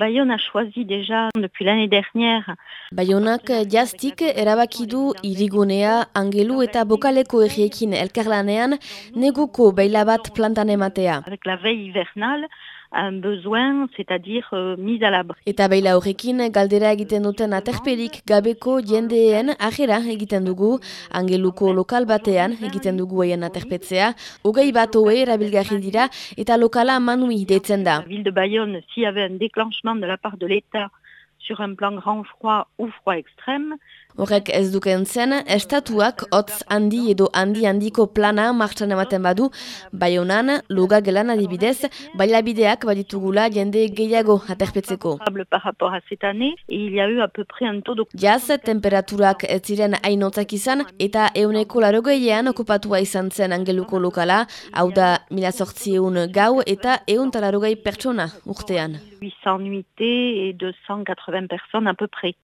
Bayonne a choisi déjà depuis l'année dernière. Bayonak jaztik erabaki du irigunea angelu eta bokaleko erriekin elkarlanean neguko baila bat plantan ematea. Avec la veille hivernale, un besoin, c'est-à-dire euh, mise à l'abri. Eta beila horrekin galdera egiten duten aterperik gabeko jendeen ajera egiten dugu, angeluko lokal batean egiten dugu haien aterpetzea, hogei bat hoe erabilgarri dira eta lokala manui deitzen da. La ville de Bayonne, s'il y avait un déclenchement de la part de l'État sur un plan grand froid ou froid extrême, Horrek ez duken zen, estatuak hotz handi edo handi handiko plana martxan ematen badu, bai honan, loga gelan adibidez, bailabideak baditugula jende gehiago aterpetzeko. favorable par rapport à cette année, et il y a eu à peu près un taux de Jaz, temperaturak ez ziren hainotzak izan, eta euneko larogeian okupatua izan zen angeluko lokala, hau da mila sortzieun gau eta eun talarogei pertsona urtean. 800 nuitées et 280 personnes à peu près.